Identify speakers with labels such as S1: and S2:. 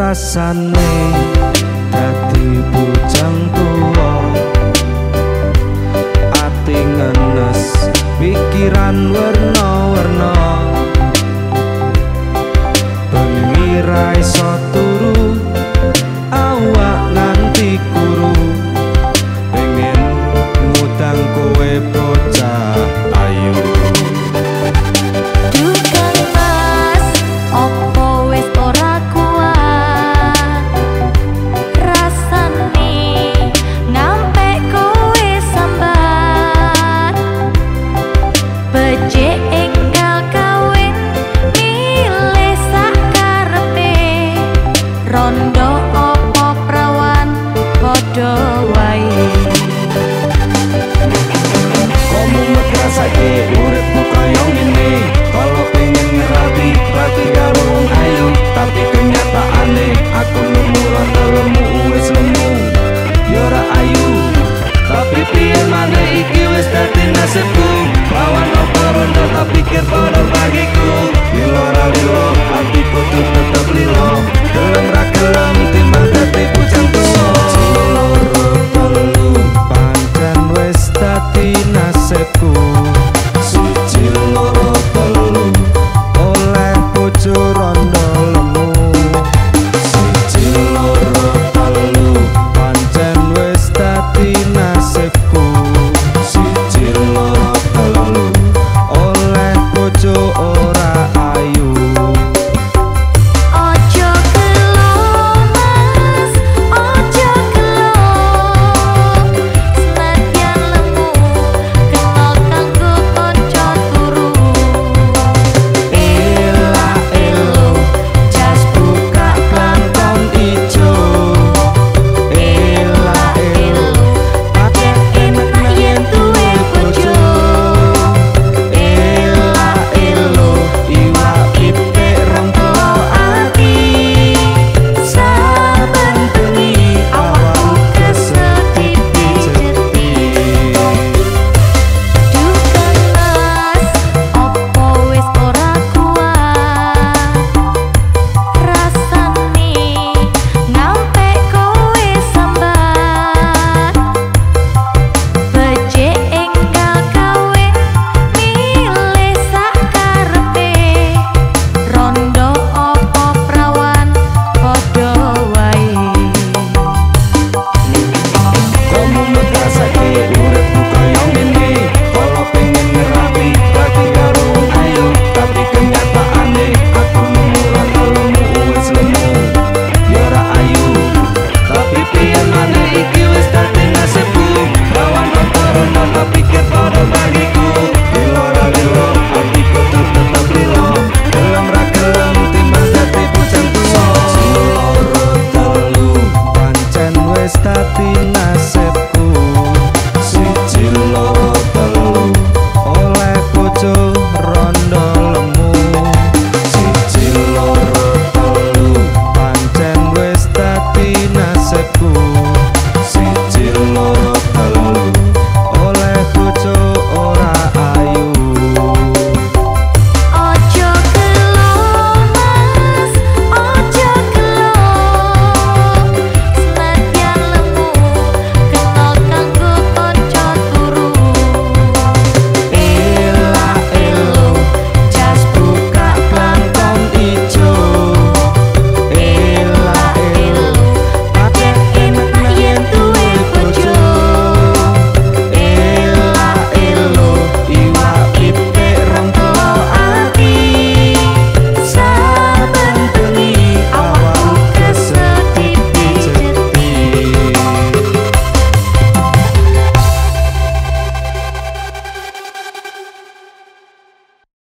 S1: rasane dadi bocah tuwa. Ati ngenes pikiran werna
S2: on
S1: na seco